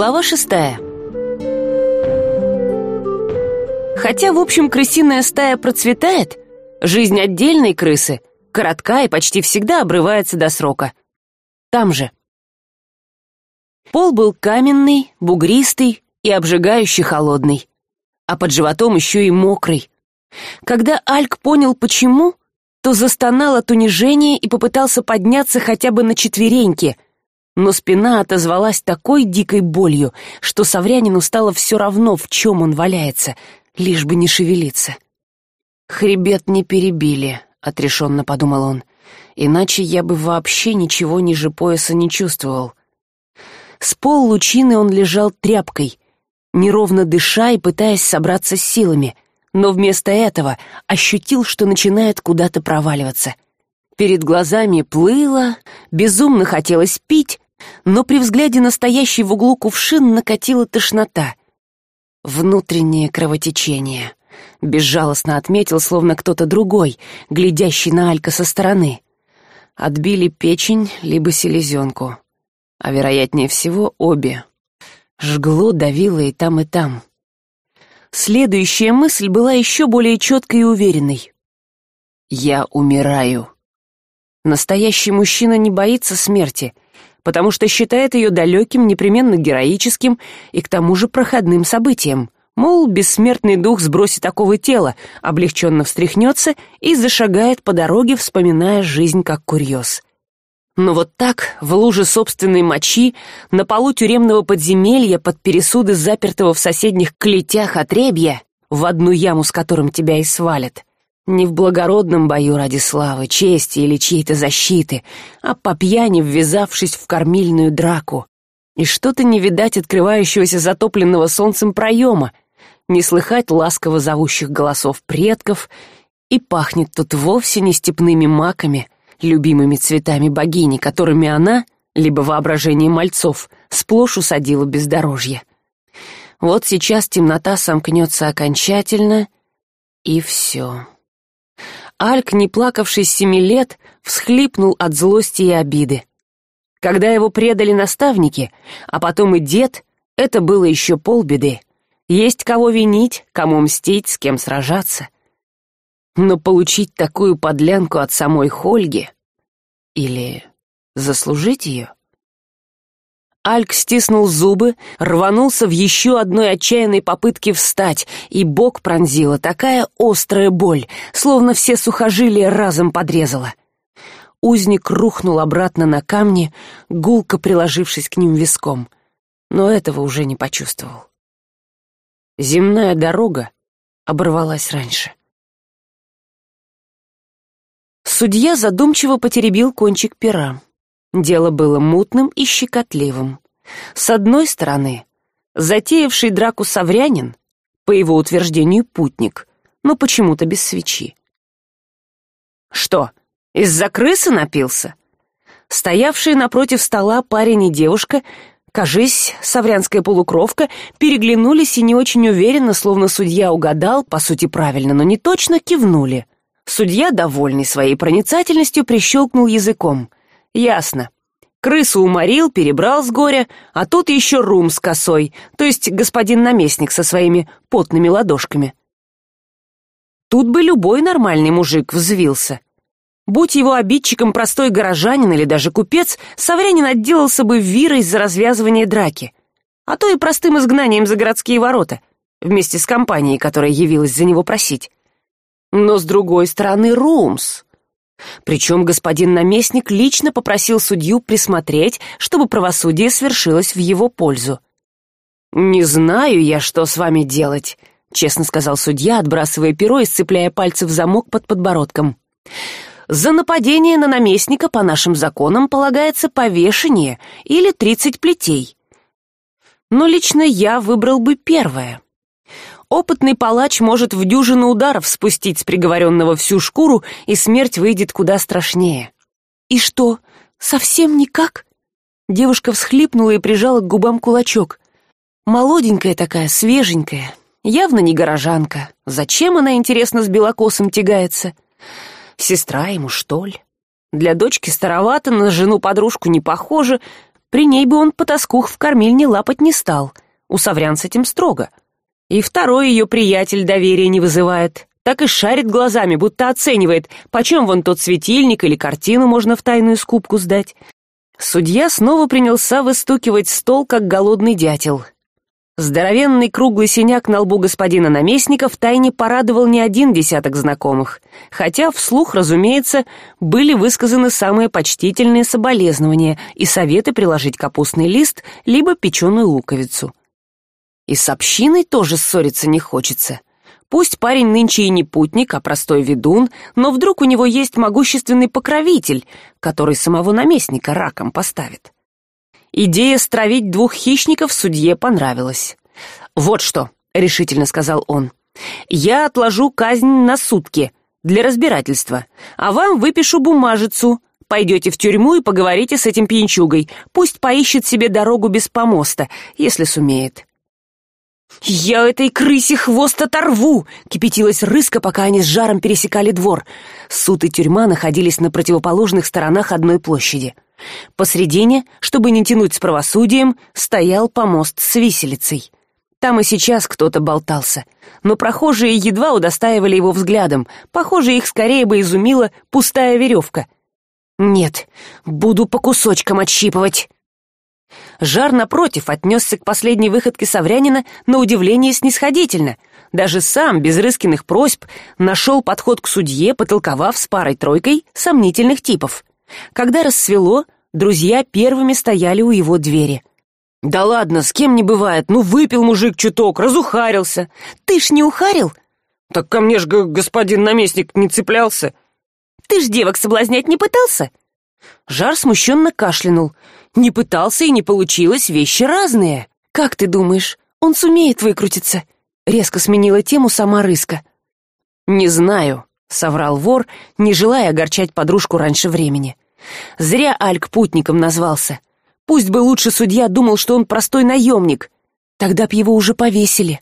Глава шестая Хотя, в общем, крысиная стая процветает, жизнь отдельной крысы коротка и почти всегда обрывается до срока. Там же. Пол был каменный, бугристый и обжигающе холодный, а под животом еще и мокрый. Когда Альк понял, почему, то застонал от унижения и попытался подняться хотя бы на четвереньки — но спина отозвалась такой дикой болью что саврянину стало все равно в чем он валяется лишь бы не шевелиться. Хребет не перебили отрешенно подумал он. Иначе я бы вообще ничего ниже пояса не чувствовал с пол лучины он лежал тряпкой неровно дыша и пытаясь собраться с силами но вместо этого ощутил что начинает куда то проваливаться перед глазами плыло безумно хотелось пить но при взгляде на стоящий в углу кувшин накатила тошнота. Внутреннее кровотечение. Безжалостно отметил словно кто то другой глядящий на алька со стороны. Отбили печень либо селезенку. А вероятнее всего обе. Жгло давило и там и там. Следующая мысль была еще более четкой и уверенной. Я умираю настоящий мужчина не боится смерти потому что считает ее далеким непременно героическим и к тому же проходным событием. Мол бессмертный дух сбросит такого тела облегченно встряхнется и зашагает по дороге вспоминая жизнь как курьез но вот так в луже собственной мочи на полу тюремного подземелья под пересуды запертого в соседних клетях отребья в одну яму с которым тебя и свалят не в благородном бою ради славы чести или чьей то защиты а по пьяни ввязавшись в кормильную драку. И что то не видать открывающегося затопленного солнцем проема. Не слыхать ласково зовущих голосов предков. И пахнет тут вовсе не степными маками любимыми цветами богини которыми она либо воображение мальцов сплошь усадила бездорожье. Вот сейчас темнота сомкнется окончательно и все альк не плакавший семи лет всхлипнул от злости и обиды. Когда его предали наставники а потом и дед это было еще полбеды. Есть кого винить кому мстить с кем сражаться. Но получить такую подлянку от самой хольги или заслужить ее альк стиснул зубы рванулся в еще одной отчаянной попытке встать и бок пронзила такая острая боль словно все сухожилия разом подрезала. Узник рухнул обратно на камни гулко приложившись к ним виском но этого уже не почувствовал. Земная дорога оборвалась раньше. Судья задумчиво потеребил кончик пера дело было мутным и щекотливым. С одной стороны затеявший драку саврянин по его утверждению путник но почему то без свечи. Что из за крысы напился? Стоявшие напротив стола парень и девушка кажись саврянская полукровка переглянулись и не очень уверенно словно судья угадал по сути правильно но не точно кивнули. Судья довольный своей проницательностью прищелкнул языком ясно. Крысу уморил перебрал с горя а тут еще рум с косой то есть господин наместник со своими потными ладошками. Тут бы любой нормальный мужик взвился. Будь его обидчиком простой горожанин или даже купец саврянин отделался бы вирой за развязывание драки. А то и простым изгнанием за городские ворота вместе с компанией которая явилась за него просить. Но с другой стороны румс причем господин наместник лично попросил судью присмотреть чтобы правосудие свершилось в его пользу. Не знаю я что с вами делать честно сказал судья отбрасывая перо и сцепляя пальцы в замок под подбородком. За нападение на наместника по нашим законам полагается повешение или тридцать плетей. Но лично я выбрал бы первое опытный палач может в дюжину ударов спустить с приговоренного всю шкуру и смерть выйдет куда страшнее. И что совсем никак? Девушка всхлипнула и прижала к губам кулачок. Молоденькая такая свеженькая явно не горожанка. Зачем она интересно с белокосом тягается? Сестра ему что ли? Для дочки старовато на жену подружку не похоже. При ней бы он потаскух в кормильне лапать не стал. У саврян с этим строго и второй ее приятель доверия не вызывает. Так и шарит глазами будто оценивает почем вон тот светильник или картину можно в тайную скупку сдать. Судья снова принялся выстукивать стол как голодный дятел. Здоровенный круглый синяк на лбу господина наместника втайне порадовал не один десяток знакомых хотя вслух разумеется были высказаны самые почтительные соболезнования и советы приложить капустный лист либо печеную луковицу и с общиной тоже ссориться не хочется. Пусть парень нынче и не путник а простой ведун но вдруг у него есть могущественный покровитель который самого наместника раком поставит. Идея стравить двух хищников судье понравилась. Вот что решительно сказал он я отложу казнь на сутки для разбирательства а вам выпишу бумажицу. Пойдете в тюрьму и поговорите с этим пьянчугой. Пусть поищет себе дорогу без помоста если сумеет я этой крысе хвост оторву кипятилась рыска пока они с жаром пересекали двор. Суд и тюрьма находились на противоположных сторонах одной площади. Посредине чтобы не тянуть с правосудием стоял помост с виселицей. Там и сейчас кто то болтался. Но прохожие едва удостаивали его взглядом. Похоже их скорее бы изумила пустая веревка. Нет буду по кусочкам отщипывать жар напротив отнесся к последней выходке саврянина на удивление снисходительно. Даже сам без рыскиных просьб нашел подход к судье потолковав с парой тройкой сомнительных типов. Когда рассвело друзья первыми стояли у его двери. Да ладно с кем не бывает ну выпил мужик чуток разухарился ты ж не ухарил? Так ко мне ж господин наместник не цеплялся ты ж девок соблазнять не пытался? Жар смущенно кашлянул не пытался и не получилось вещи разные. Как ты думаешь он сумеет выкрутиться? Резко сменила тему сама рыска. Не знаю соврал вор не желая огорчать подружку раньше времени. Зря альк путником назвался. Пусть бы лучше судья думал что он простой наемник. Тогда б его уже повесили.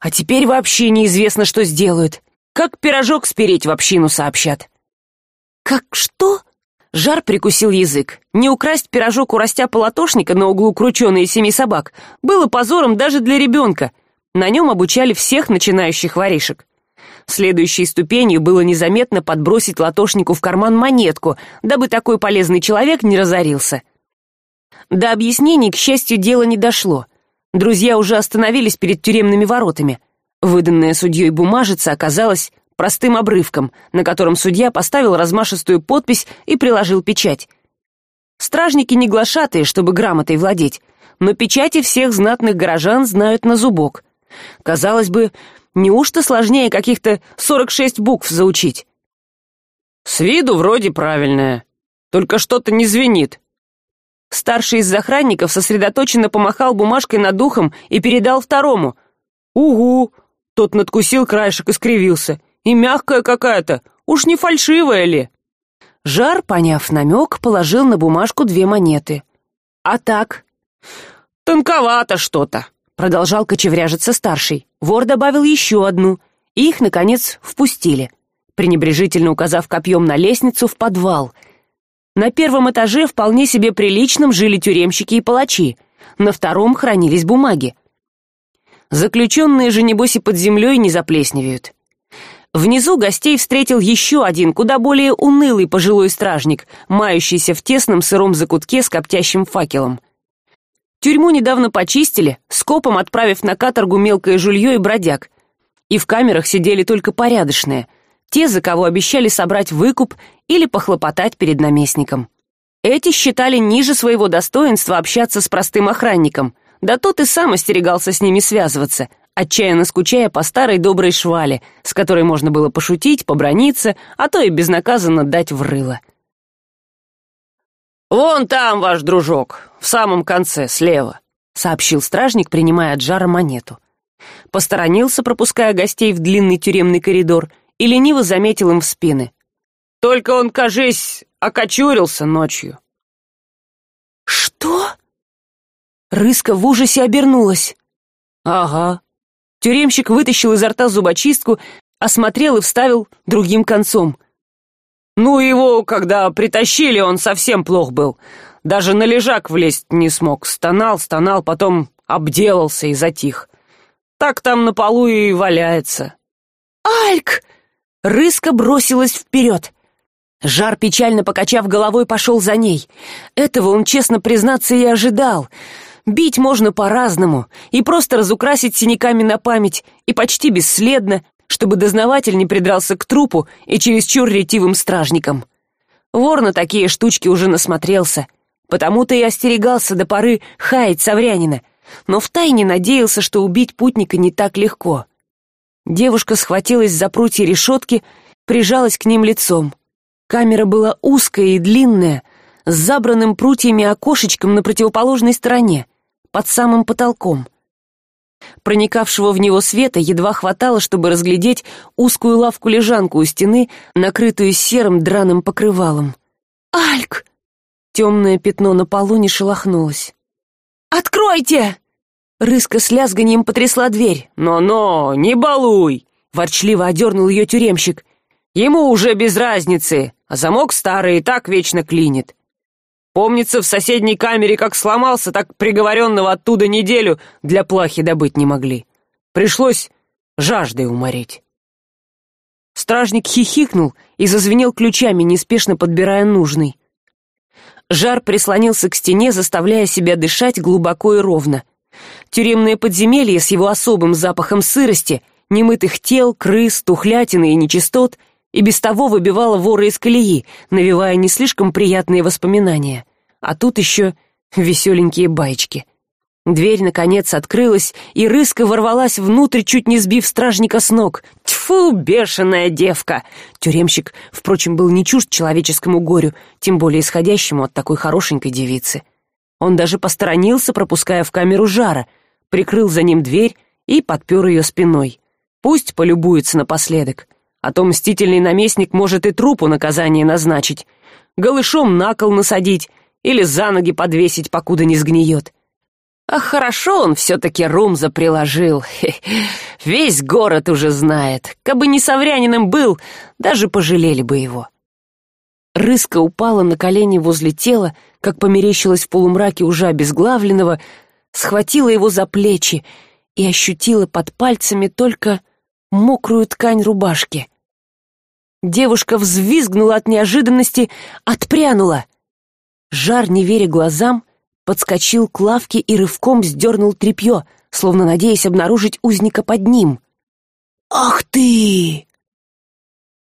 А теперь вообще неизвестно что сделают. Как пирожок спереть в общину сообщат. Как что жар прикусил язык. Не украсть пирожок у растяпа латошника на углу крученые семи собак было позором даже для ребенка. На нем обучали всех начинающих воришек. Следующей ступенью было незаметно подбросить латошнику в карман монетку дабы такой полезный человек не разорился. До объяснений к счастью дело не дошло. Друзья уже остановились перед тюремными воротами. Выданная судьей бумажица оказалась простым обрывком на котором судья поставил размашистую подпись и приложил печать. Стражники не глашатые чтобы грамотой владеть но печати всех знатных горожан знают на зубок. Казалось бы неужто сложнее каких то сорок шесть букв заучить? С виду вроде правильная только что то не звенит старший из охранников сосредоточенно помахал бумажкой над ухом и передал второму. Угу тот надкусил краешек и скривился и мягкая какая то уж не фальшивая ли? Жар поняв намек положил на бумажку две монеты. А так? Тонковато что то продолжал кочевряжиться старший. Вор добавил еще одну. И их наконец впустили пренебрежительно указав копьем на лестницу в подвал. На первом этаже вполне себе приличном жили тюремщики и палачи. На втором хранились бумаги. Заключенные же небось и под землей не заплесневеют внизу гостей встретил еще один куда более унылый пожилой стражник мающийся в тесном сыром закутке с коптящим факелом. Тюрьму недавно почистили скопом отправив на каторгу мелкое жулье и бродяг. И в камерах сидели только порядочные те за кого обещали собрать выкуп или похлопотать перед наместником. Эти считали ниже своего достоинства общаться с простым охранником да тот и сам остерегался с ними связываться отчаянно скучая по старой доброй швале с которой можно было пошутить побраниться а то и безнаказанно дать в рыло. Вон там ваш дружок в самом конце слева сообщил стражник принимая от жара монету. Посторонился пропуская гостей в длинный тюремный коридор и лениво заметил им в спины. Только он кажись окочурился ночью что? Рыска в ужасе обернулась. Ага тюремщик вытащил изо рта зубочистку осмотрел и вставил другим концом. Ну его когда притащили он совсем плох был. Даже на лежак влезть не смог. Стонал стонал потом обделался и затих. Так там на полу и валяется альк рыска бросилась вперед. Жар печально покачав головой пошел за ней. Этого он честно признаться и ожидал бить можно по разному и просто разукрасить синяками на память и почти бесследно чтобы дознаватель не придрался к трупу и чересчур ретивым стражникам. Вор на такие штучки уже насмотрелся потому то и остерегался до поры хаять саврянина но втайне надеялся что убить путника не так легко. Девушка схватилась за прутья решетки прижалась к ним лицом. Камера была узкая и длинная с забранным прутьями окошечком на противоположной стороне под самым потолком. Проникавшего в него света едва хватало чтобы разглядеть узкую лавку лежанку у стены накрытую серым драным покрывалом. Альк! Темное пятно на полу не шелохнулось. Откройте! Рыска с лязганием потрясла дверь. Но но не балуй ворчливо одернул ее тюремщик. Ему уже без разницы а замок старый и так вечно клинит помнится в соседней камере как сломался так приговоренного оттуда неделю для плахи добыть не могли. Пришлось жаждой уморить стражник хихикнул и зазвенел ключами неспешно подбирая нужный. Жар прислонился к стене заставляя себя дышать глубоко и ровно. Тюремное подземелье с его особым запахом сырости немытых тел крыс тухлятины и нечистот и без того выбивало вора из колеи навевая не слишком приятные воспоминания а тут еще веселенькие баечки. Дверь наконец открылась и рыска ворвалась внутрь чуть не сбив стражника с ног. Тьфу бешеная девка! Тюремщик впрочем был не чужд человеческому горю тем более исходящему от такой хорошенькой девицы. Он даже посторонился пропуская в камеру жара прикрыл за ним дверь и подпер ее спиной. Пусть полюбуется напоследок а то мстительный наместник может и трупу наказание назначить. Голышом на кол насадить или за ноги подвесить покуда не сгниет. А хорошо он все таки румза приложил весь город уже знает. Кабы не саврянином был даже пожалели бы его. Рыска упала на колени возле тела как померещилась в полумраке уже обезглавленного схватила его за плечи и ощутила под пальцами только мокрую ткань рубашки. Девушка взвизгнула от неожиданности отпрянула жар не веря глазам подскочил к лавке и рывком сдернул тряпье словно надеясь обнаружить узника под ним. Ах ты!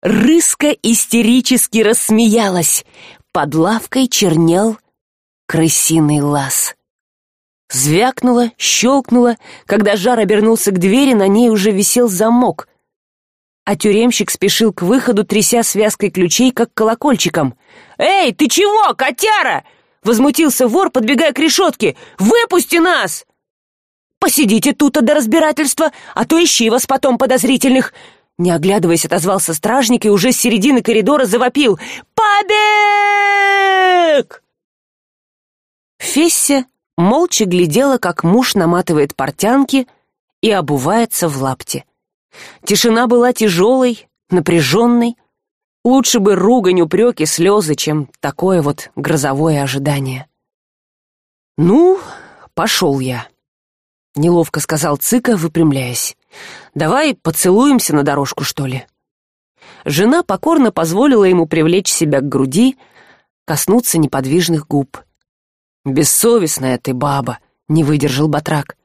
Рыска истерически рассмеялась. Под лавкой чернел крысиный лаз. Звякнуло щелкнуло когда жар обернулся к двери на ней уже висел замок а тюремщик спешил к выходу тряся связкой ключей как колокольчиком. Эй ты чего котяра возмутился вор подбегая к решетке. Выпусти нас! Посидите тут до разбирательства а то ищи вас потом подозрительных! Не оглядываясь отозвался стражник и уже с середины коридора завопил. Побег! Фесся молча глядела как муж наматывает портянки и обувается в лапте тишина была тяжелой напряженной. Лучше бы ругань упреки слезы чем такое вот грозовое ожидание. Ну пошел я неловко сказал цыка выпрямляясь. Давай поцелуемся на дорожку что ли? Жена покорно позволила ему привлечь себя к груди коснуться неподвижных губ. Бессовестная ты баба не выдержал батрак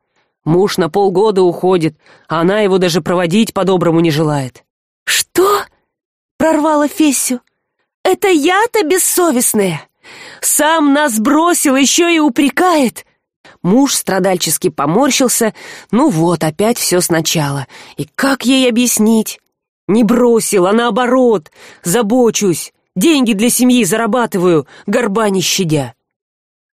муж на полгода уходит а она его даже проводить по доброму не желает. Что? Прорвала фессю. Это я то бессовестная. Сам нас бросил еще и упрекает. Муж страдальчески поморщился. Ну вот опять все сначала. И как ей объяснить? Не бросил а наоборот. Забочусь. Деньги для семьи зарабатываю горба не щадя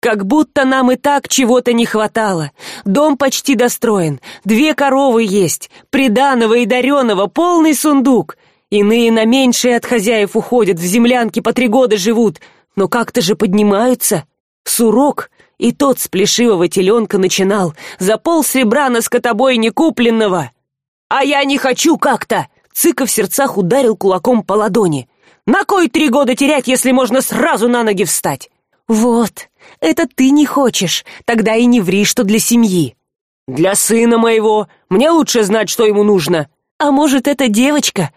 как будто нам и так чего-то не хватало. Дом почти достроен две коровы есть приданого и дареного полный сундук. Иные на меньшее от хозяев уходят в землянки по три года живут но как то же поднимаются. Сурок и тот с плешивого теленка начинал за пол серебра на скотобойне купленного а я не хочу как то цыка в сердцах ударил кулаком по ладони. На кой три года терять если можно сразу на ноги встать? Вот это ты не хочешь. Тогда и не ври что для семьи для сына моего. Мне лучше знать что ему нужно а может это девочка?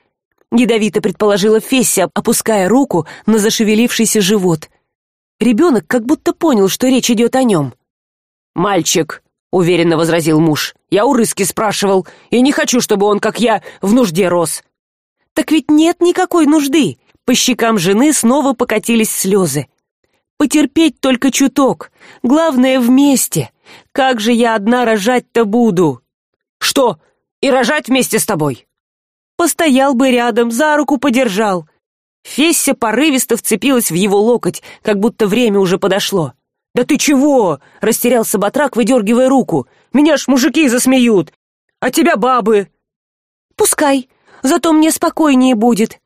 Ядовито предположила фесси опуская руку на зашевелившийся живот. Ребенок как будто понял что речь идет о нем. Мальчик уверенно возразил муж я у рыски спрашивал и не хочу чтобы он как я в нужде рос так ведь нет никакой нужды по щекам жены снова покатились слезы потерпеть только чуток. Главное вместе. Как же я одна рожать то буду? Что и рожать вместе с тобой? Постоял бы рядом за руку подержал. Фесся порывисто вцепилась в его локоть как будто время уже подошло. Да ты чего растерялся батрак выдергивая руку. Меня ж мужики засмеют! А тебя бабы! Пускай зато мне спокойнее будет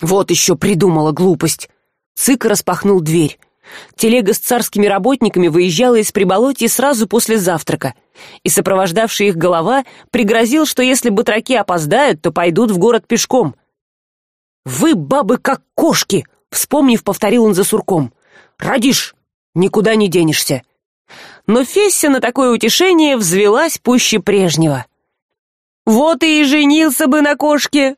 вот еще придумала глупость. Цык распахнул дверь телега с царскими работниками выезжала из приболотья сразу после завтрака и сопровождавший их голова пригрозил что если батраки опоздают то пойдут в город пешком. Вы бабы как кошки вспомнив повторил он за сурком. Родишь никуда не денешься но фесся на такое утешение взвелась пуще прежнего. Вот и женился бы на кошке!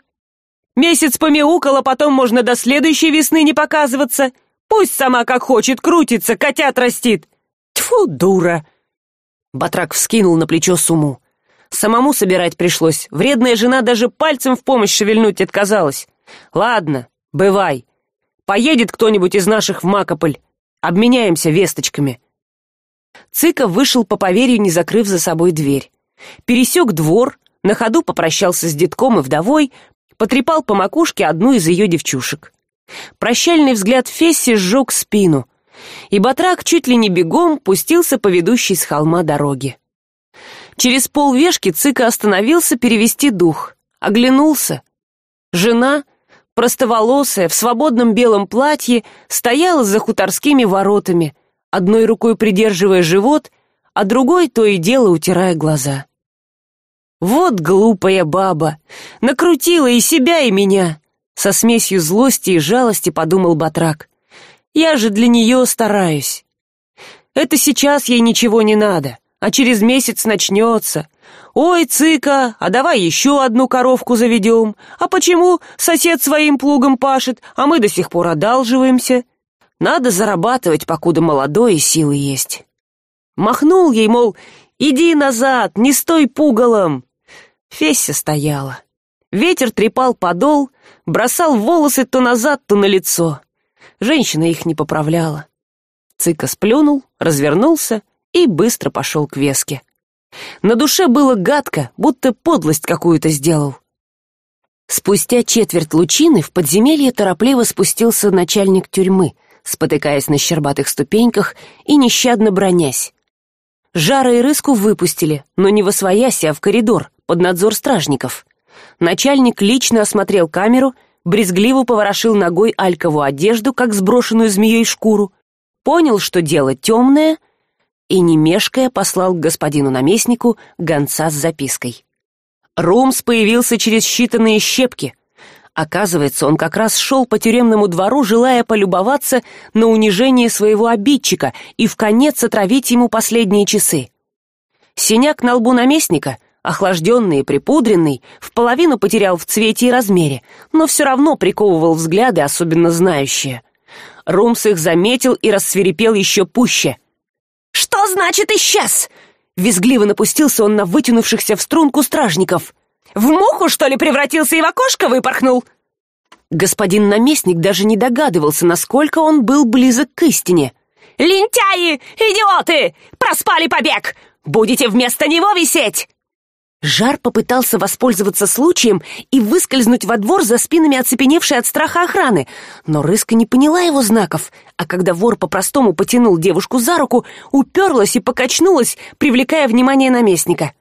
Месяц помяукала потом можно до следующей весны не показываться пусть сама как хочет крутится котят растит. Тьфу дура. Батрак вскинул на плечо суму самому собирать пришлось. Вредная жена даже пальцем в помощь шевельнуть отказалась. Ладно бывай. Поедет кто нибудь из наших в макополь. Обменяемся весточками. Цыка вышел по поверью не закрыв за собой дверь. Пересек двор на ходу попрощался с детком и вдовой потрепал по макушке одну из ее девчушек прощальный взгляд фесси сжег спину и батрак чуть ли не бегом пустился по ведущей с холма дороге. Через полвешки цыка остановился перевести дух оглянулся. Жена простоволосая в свободном белом платье стояла за хуторскими воротами одной рукой придерживая живот а другой то и дело утирая глаза. Вот глупая баба! Накрутила и себя и меня со смесью злости и жалости подумал батрак. Я же для нее стараюсь. Это сейчас ей ничего не надо а через месяц начнется. Ой цыка а давай еще одну коровку заведем. А почему сосед своим плугом пашет а мы до сих пор одалживаемся? Надо зарабатывать покуда молодой и силы есть махнул ей мол иди назад не стой пугалом феся стояла ветер трепал подол бросал волосы то назад то на лицо. Женщина их не поправляла. Цыка сплюнул развернулся и быстро пошел к веске. На душе было гадко будто подлость какую то сделал. Спустя четверть лучины в подземелье торопливо спустился начальник тюрьмы спотыкаясь на щербатых ступеньках и нещадно бронясь. Жара и рыску выпустили но не во свояси а в коридор под надзор стражников начальник лично осмотрел камеру брезгливо поворошил ногой алькову одежду как сброшенную змеей шкуру понял что дело темное и не мешкая послал к господину наместнику гонца с запиской. Румс появился через считанные щепки. Оказывается он как раз шел по тюремному двору желая полюбоваться на унижение своего обидчика и в конец отравить ему последние часы. Синяк на лбу наместника охлажденный и припудренный в половину потерял в цвете и размере но все равно приковывал взгляды особенно знающие. Румс их заметил и рассверепел еще пуще. Что значит исчез визгливо напустился он на вытянувшихся в струнку стражников. В муху что ли превратился и в окошко выпорхнул? Господин наместник даже не догадывался насколько он был близок к истине. Лентяи идиоты! Проспали побег! Будете вместо него висеть жар попытался воспользоваться случаем и выскользнуть во двор за спинами оцепеневшей от страха охраны но рыска не поняла его знаков а когда вор по простому потянул девушку за руку уперлась и покачнулась привлекая внимание наместника.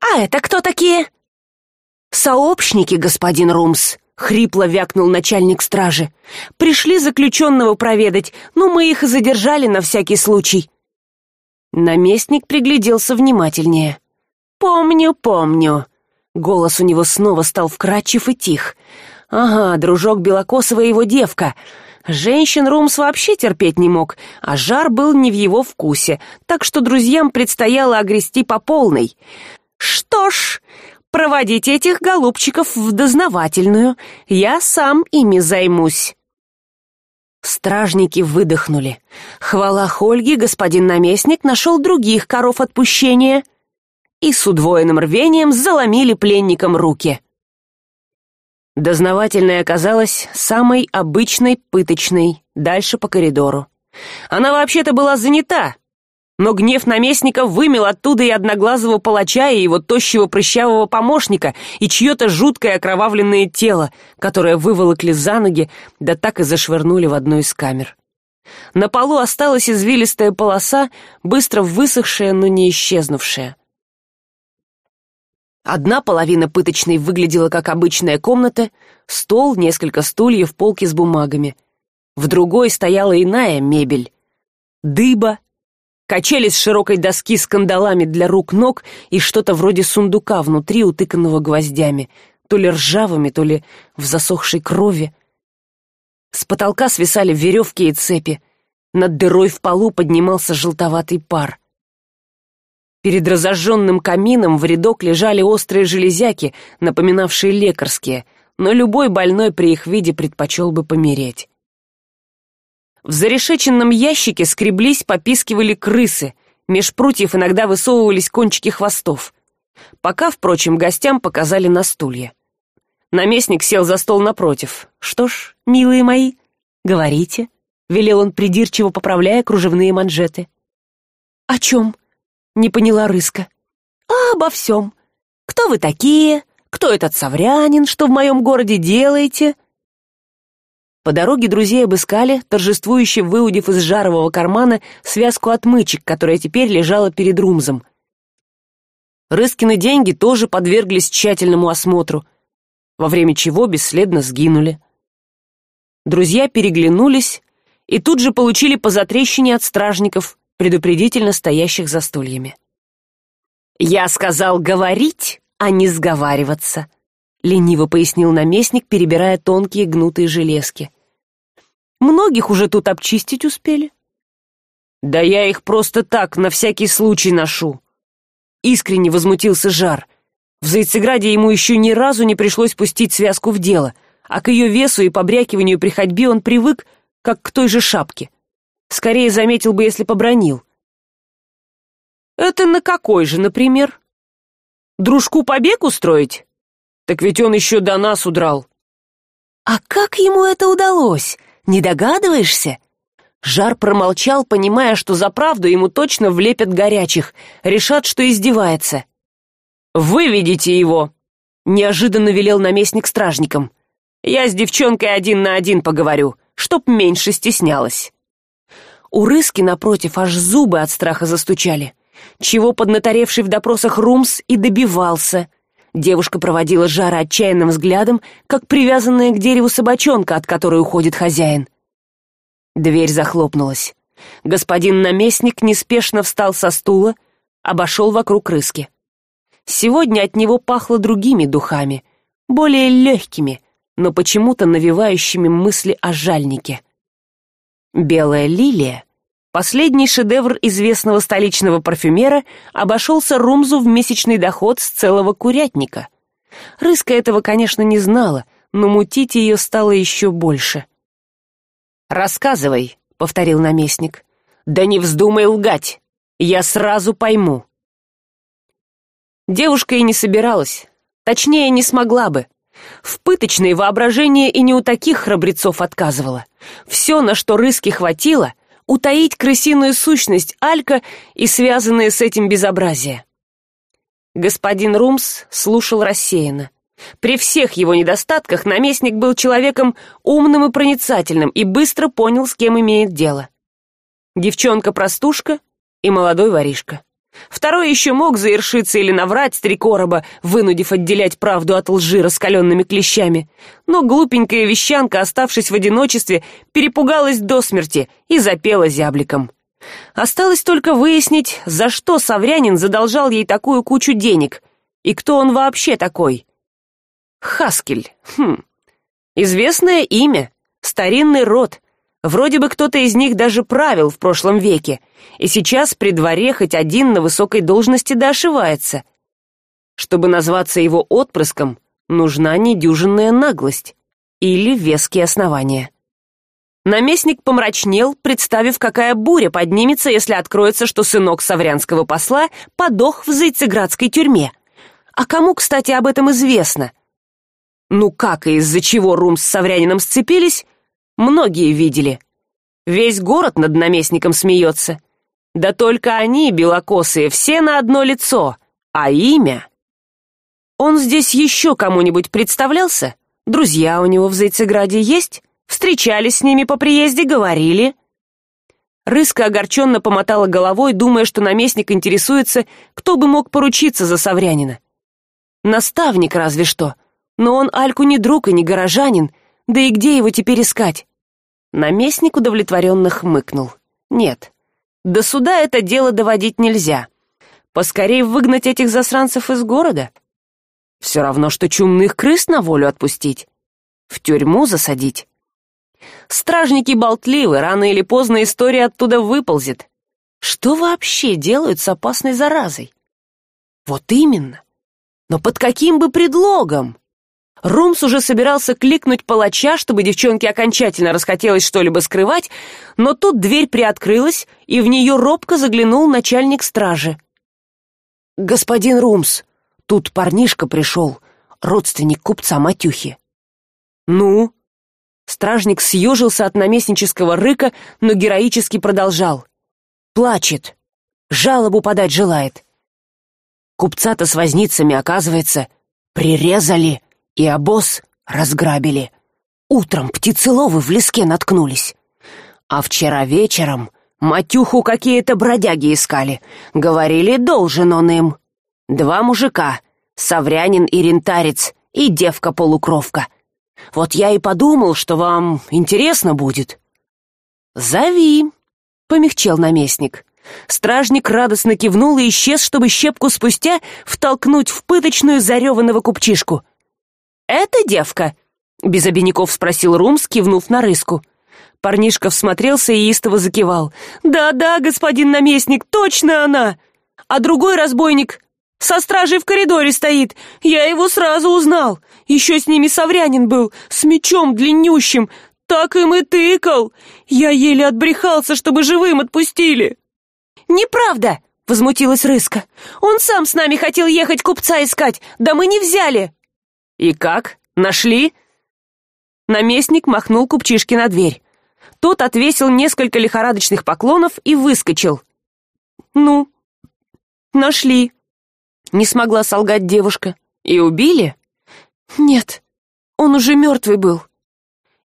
А это кто такие? Сообщники господин румс хрипло вякнул начальник стражи. Пришли заключенного проведать но мы их и задержали на всякий случай наместник пригляделся внимательнее помню помню голос у него снова стал вкрадчив и тих. Ага дружок белокосова его девка. Женщин румс вообще терпеть не мог а жар был не в его вкусе так что друзьям предстояло огрести по полной. Что ж проводить этих голубчиков в дознавательную. Я сам ими займусь стражники выдохнули. Хвала хольги господин наместник нашел других коров отпущения и с удвоенным рвением заломили пленникам руки. Дознавательная оказалась самой обычной пыточной дальше по коридору. Она вообще то была занята но гнев наместника вымел оттуда и одноглазого палача и его тощего прыщавого помощника и чье то жуткое окровавленное тело которое выволокли за ноги да так и зашвырнули в одну из камер. На полу осталась извилистая полоса быстро высохшая но не исчезнувшая одна половина пыточной выглядела как обычная комната стол несколько стульев полки с бумагами. В другой стояла иная мебель. Дыба качели с широкой доски с кандалами для рук ног и что то вроде сундука внутри утыканного гвоздями то ли ржавыми то ли в засохшей крови. С потолка свисали веревки и цепи. Над дырой в полу поднимался желтоватый пар перед разожженным камином в рядок лежали острые железяки напоминавшие лекарские но любой больной при их виде предпочел бы помереть. В зарешеченном ящике скреблись попискивали крысы. Меж прутьев иногда высовывались кончики хвостов. Пока впрочем гостям показали на стулья. Наместник сел за стол напротив. Что ж милые мои говорите велел он придирчиво поправляя кружевные манжеты. О чем не поняла рыска. А обо всем кто вы такие? Кто этот саврянин что в моем городе делаете? По дороге друзей обыскали торжествующе выудив из жарового кармана связку отмычек которая теперь лежала перед румзом. Рыскины деньги тоже подверглись тщательному осмотру во время чего бесследно сгинули. Друзья переглянулись и тут же получили по затрещине от стражников предупредительно стоящих за стульями. Я сказал говорить а не сговариваться лениво пояснил наместник перебирая тонкие гнутые железки. Многих уже тут обчистить успели да я их просто так на всякий случай ношу искренне возмутился жар. В зайцеграде ему еще ни разу не пришлось пустить связку в дело а к ее весу и побрякиванию при ходьбе он привык как к той же шапке скорее заметил бы если побронил. Это на какой же например? Дружку побег устроить? Так ведь он еще до нас удрал. А как ему это удалось? Не догадываешься? Жар промолчал понимая что за правду ему точно влепят горячих решат что издевается. Выведите его неожиданно велел наместник стражникам. Я с девчонкой один на один поговорю чтоб меньше стеснялась у рыски напротив аж зубы от страха застучали чего поднаторевший в допросах румс и добивался. Девушка проводила жара отчаянным взглядом как привязанная к дереву собачонка от которой уходит хозяин. Дверь захлопнулась. Господин наместник неспешно встал со стула обошел вокруг рыски. Сегодня от него пахло другими духами более легкими но почему то навевающими мысли о жальнике белая лилия. Последний шедевр известного столичного парфюмера обошелся румзу в месячный доход с целого курятника. Рыска этого конечно не знала но мутить ее стало еще больше. Рассказывай повторил наместник. Да не вздумай лгать я сразу пойму девушка и не собиралась точнее не смогла бы в пыточной воображение и не у таких храбрецов отказывало все на что рыски хватило утаить крысиную сущность алька и связанные с этим безобразие. Господин румс слушал рассеянно. При всех его недостатках наместник был человеком умным и проницательным и быстро понял с кем имеет дело. Девчонка простушка и молодой воришка второй еще мог завершиться или наврать три короба вынудив отделять правду от лжи раскаленными клещами. Но глупенькая вещанка оставшись в одиночестве перепугалась до смерти и запела зябликом. Осталось только выяснить за что саврянин задолжал ей такую кучу денег и кто он вообще такой. Хаскель хм. Известное имя старинный род вроде бы кто то из них даже правил в прошлом веке и сейчас при дворе хоть один на высокой должности да ошивается. Чтобы назваться его отпрыском нужна недюжинная наглость или веские основания. Наместник помрачнел представив какая буря поднимется если откроется что сынок саврянского посла подох в зайцеградской тюрьме. А кому кстати об этом известно? Ну как и из за чего рум с саврянином сцепились многие видели. Весь город над наместником смеется. Да только они белокосые все на одно лицо а имя. Он здесь еще кому нибудь представлялся? Друзья у него в зайцеграде есть? Встречались с ними по приезде говорили. Рыска огорченно помотала головой думая что наместник интересуется кто бы мог поручиться за саврянина. Наставник разве что но он альку не друг и не горожанин да и где его теперь искать? Наместник удовлетворенно хмыкнул. Нет до суда это дело доводить нельзя. Поскорей выгнать этих засранцев из города. Все равно что чумных крыс на волю отпустить в тюрьму засадить. Стражники болтливы рано или поздно история оттуда выползет. Что вообще делают с опасной заразой? Вот именно. Но под каким бы предлогом румс уже собирался кликнуть палача чтобы девчонке окончательно расхотелось что либо скрывать но тут дверь приоткрылась и в нее робко заглянул начальник стражи. Господин румс тут парнишка пришел родственник купца матюхи ну? Стражник съежился от наместнического рыка но героически продолжал. Плачет жалобу подать желает. Купца то с возницами оказывается прирезали и обоз разграбили. Утром птицеловы в леске наткнулись. А вчера вечером матюху какие то бродяги искали. Говорили должен он им. Два мужика саврянин и рентарец и девка полукровка вот я и подумал что вам интересно будет. Зови помягчел наместник. Стражник радостно кивнул и исчез чтобы щепку спустя втолкнуть в пыточную зареванного купчишку это девка без обиняков спросил румс кивнув на рыску. Парнишка всмотрелся и истово закивал. Да да господин наместник точно она! А другой разбойник со стражей в коридоре стоит. Я его сразу узнал. Еще с ними саврянин был с мечом длиннющим. Так им и тыкал. Я еле отбрехался чтобы живым отпустили неправда возмутилась рыска. Он сам с нами хотел ехать купца искать. Да мы не взяли и как? Нашли? Наместник махнул купчишке на дверь. Тот отвесил несколько лихорадочных поклонов и выскочил. Ну нашли не смогла солгать девушка. И убили? Нет он уже мертвый был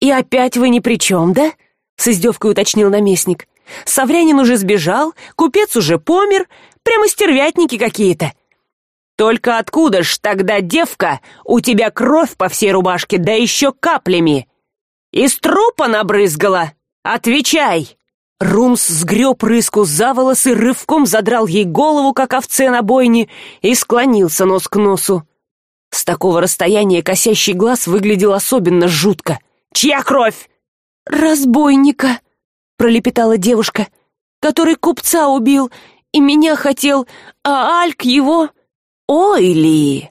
и опять вы ни при чем да с издевкой уточнил наместник. Саврянин уже сбежал купец уже помер прямо стервятники какие то только откуда ж тогда девка? У тебя кровь по всей рубашке да еще каплями. Из трупа набрызгала. Отвечай. Румс сгреб рыску за волосы рывком задрал ей голову как овце на бойне и склонился нос к носу. С такого расстояния косящий глаз выглядел особенно жутко. Чья кровь? Разбойника пролепетала девушка который купца убил и меня хотел а альк его ой ли!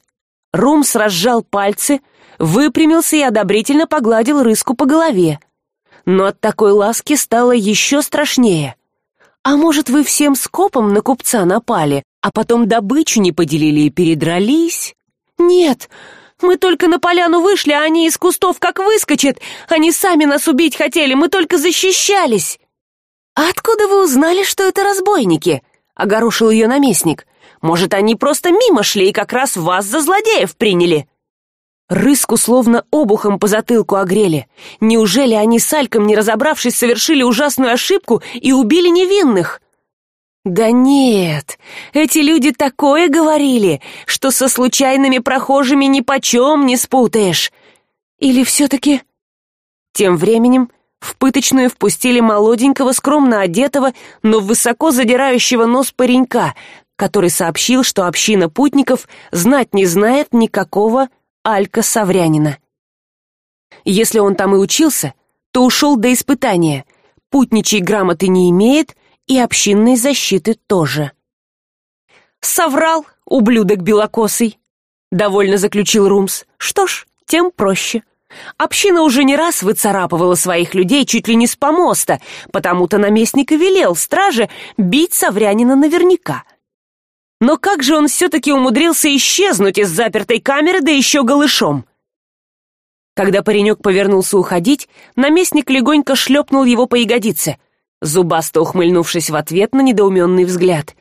Румс разжал пальцы выпрямился и одобрительно погладил рыску по голове. Но от такой ласки стало еще страшнее. А может вы всем скопом на купца напали а потом добычу не поделили и передрались? Нет мы только на поляну вышли а они из кустов как выскочат! Они сами нас убить хотели мы только защищались! А откуда вы узнали что это разбойники огорошил ее наместник может они просто мимо шли и как раз вас за злодеев приняли? Рыску словно обухом по затылку огрели. Неужели они с альком не разобравшись совершили ужасную ошибку и убили невинных? Да нет эти люди такое говорили что со случайными прохожими ни почем не спутаешь. Или все таки тем временем в пыточную впустили молоденького скромно одетого но высоко задирающего нос паренька который сообщил что община путников знать не знает никакого алька саврянина. Если он там и учился то ушел до испытания. Путничьей грамоты не имеет и общинной защиты тоже. Соврал ублюдок белокосый довольно заключил румс. Что ж тем проще. Община уже не раз выцарапывала своих людей чуть ли не с помоста потому то наместник и велел страже бить саврянина наверняка но как же он все таки умудрился исчезнуть из запертой камеры да еще голышом? Когда паренек повернулся уходить наместник легонько шлепнул его по ягодице зубасто ухмыльнувшись в ответ на недоуменный взгляд.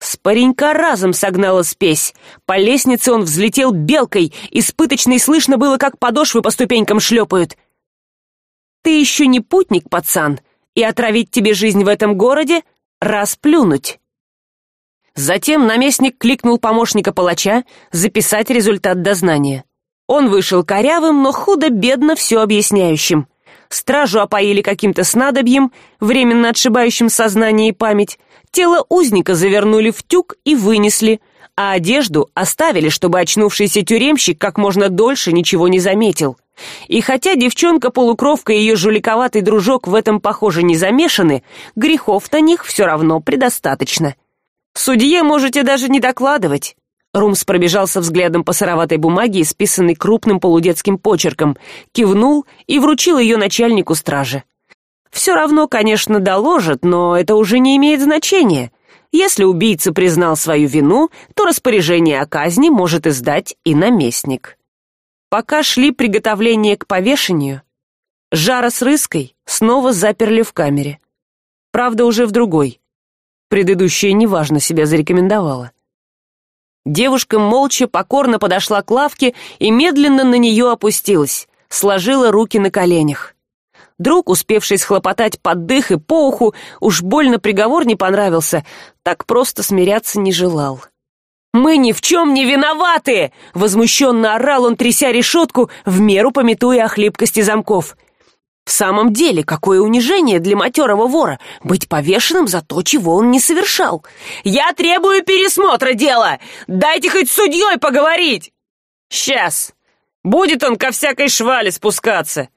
С паренька разом согнала спесь. По лестнице он взлетел белкой испыточной слышно было как подошвы по ступенькам шлепают ты еще не путник пацан и отравить тебе жизнь в этом городе расплюнуть затем наместник кликнул помощника палача записать результат дознания. Он вышел корявым но худо бедно все объясняющим. Стражу опоили каким то снадобьем временно отшибающим сознание и память тело узника завернули в тюк и вынесли а одежду оставили чтобы очнувшийся тюремщик как можно дольше ничего не заметил. И хотя девчонка полукровка и ее жуликоватый дружок в этом похоже не замешаны грехов на них все равно предостаточно судье можете даже не докладывать. Румс пробежался взглядом по сыроватой бумаге исписанной крупным полудетским почерком кивнул и вручил ее начальнику стражи. Все равно конечно доложат но это уже не имеет значения. Если убийца признал свою вину то распоряжение о казни может издать и наместник. Пока шли приготовления к повешению жара с рыской снова заперли в камере. Правда уже в другой предыдущая неважно себя зарекомендовала. Девушка молча покорно подошла к лавке и медленно на нее опустилась сложила руки на коленях. Друг успевший схлопотать под дых и по уху уж больно приговор не понравился так просто смиряться не желал. Мы ни в чем не виноваты возмущенно орал он тряся решетку в меру пометуя о хлипкости замков в самом деле какое унижение для матерого вора быть повешенным за то чего он не совершал. Я требую пересмотра дела! Дайте хоть с судьей поговорить! Сейчас! Будет он ко всякой швали спускаться!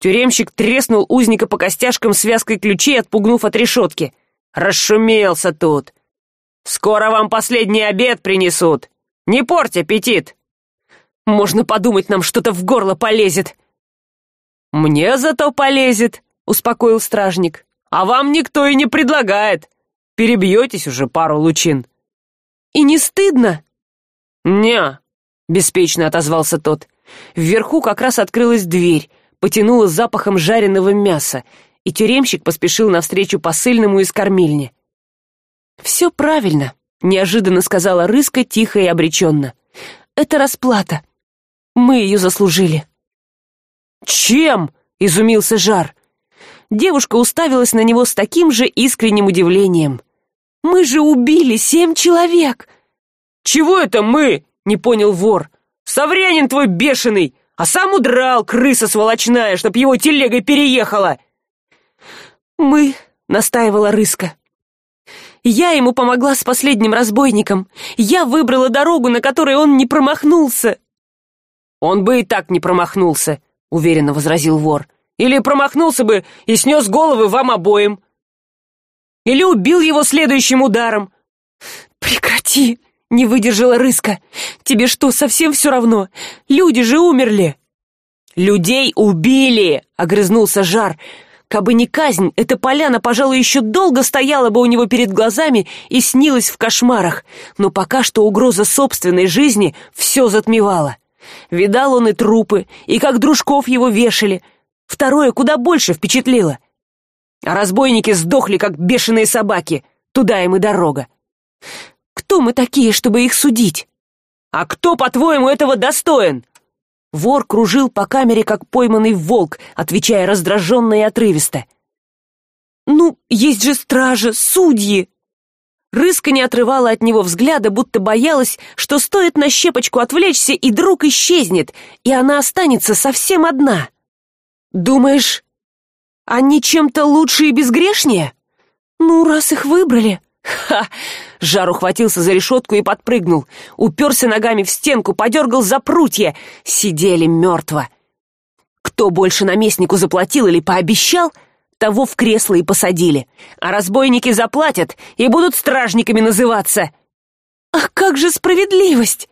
Тюремщик треснул узника по костяшкам связкой ключей отпугнув от решетки. Расшумелся тут! Скоро вам последний обед принесут! Не порть аппетит! Можно подумать нам что то в горло полезет мне зато полезет успокоил стражник. А вам никто и не предлагает. Перебьетесь уже пару лучин и не стыдно? Не беспечно отозвался тот. Вверху как раз открылась дверь потянуло запахом жареного мяса и тюремщик поспешил навстречу посыльному из кормильни. Все правильно неожиданно сказала рыска тихо и обреченно это расплата. Мы ее заслужили чем изумился жар. Девушка уставилась на него с таким же искренним удивлением. Мы же убили семь человек! Чего это мы не понял вор. Саврянин твой бешеный! А сам удрал крыса сволочная чтоб его телегой переехала! Мы настаивала рыска. Я ему помогла с последним разбойником. Я выбрала дорогу на которой он не промахнулся он бы и так не промахнулся уверенно возразил вор. Или промахнулся бы и снес головы вам обоим. Или убил его следующим ударом прекрати не выдержала рыска. Тебе что совсем все равно? Люди же умерли! Людей убили огрызнулся жар. Кабы не казнь эта поляна пожалуй еще долго стояла бы у него перед глазами и снилась в кошмарах. Но пока что угроза собственной жизни все затмевала видал он и трупы и как дружков его вешали. Второе куда больше впечатлило. А разбойники сдохли как бешеные собаки. Туда им и дорога. Кто мы такие чтобы их судить? А кто по твоему этого достоин? Вор кружил по камере как пойманный волк отвечая раздраженно и отрывисто. Ну есть же стражи судьи рыска не отрывала от него взгляда будто боялась что стоит на щепочку отвлечься и друг исчезнет и она останется совсем одна. Думаешь они чем то лучше и безгрешнее? Ну раз их выбрали! Ха! Жар ухватился за решетку и подпрыгнул уперся ногами в стенку подергал за прутья. Сидели мертво. Кто больше наместнику заплатил или пообещал того в кресло и посадили. А разбойники заплатят и будут стражниками называться. Ах как же справедливость?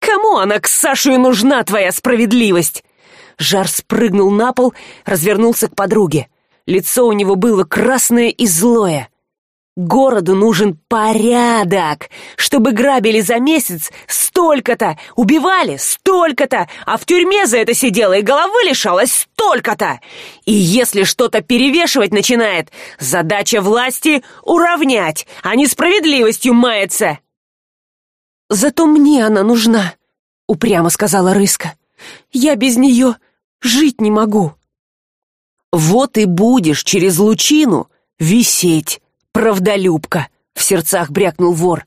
Кому она к сашу нужна твоя справедливость? Жар спрыгнул на пол развернулся к подруге. Лицо у него было красное и злое городу нужен порядок чтобы грабили за месяц столько то убивали столько то а в тюрьме за это сидела и головы лишалась столько то и если что то перевешивать начинает задача власти уравнять а не справедливостью мается зато мне она нужна упрямо сказала рыска. Я без нее жить не могу вот и будешь через лучину висеть правдолюбка в сердцах брякнул вор.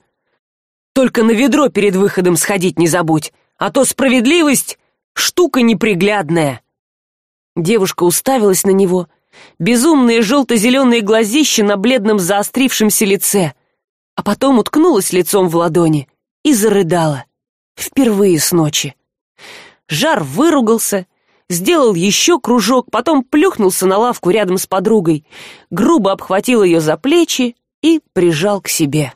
Только на ведро перед выходом сходить не забудь а то справедливость штука неприглядная! Девушка уставилась на него. Безумные желто зеленые глазища на бледном заострившемся лице. А потом уткнулась лицом в ладони и зарыдала. Впервые с ночи. Жар выругался сделал еще кружок потом плюхнулся на лавку рядом с подругой грубо обхватил ее за плечи и прижал к себе